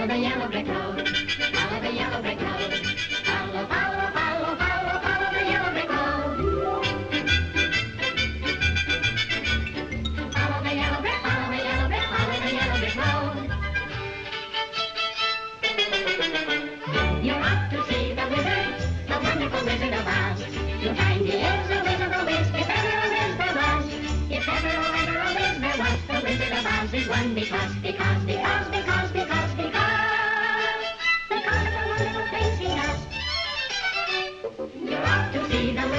Follow the yellow brick road. Follow the yellow brick road. Follow, follow, follow, follow, the yellow brick road. Follow the yellow brick, follow the yellow brick, the road. You're to see the wizard, the wonderful wizard of Oz. You'll find he is a wizard of Wiz, if ever a there was. If ever, ever a was, the wizard of Oz is one because, because, because, You're off to see the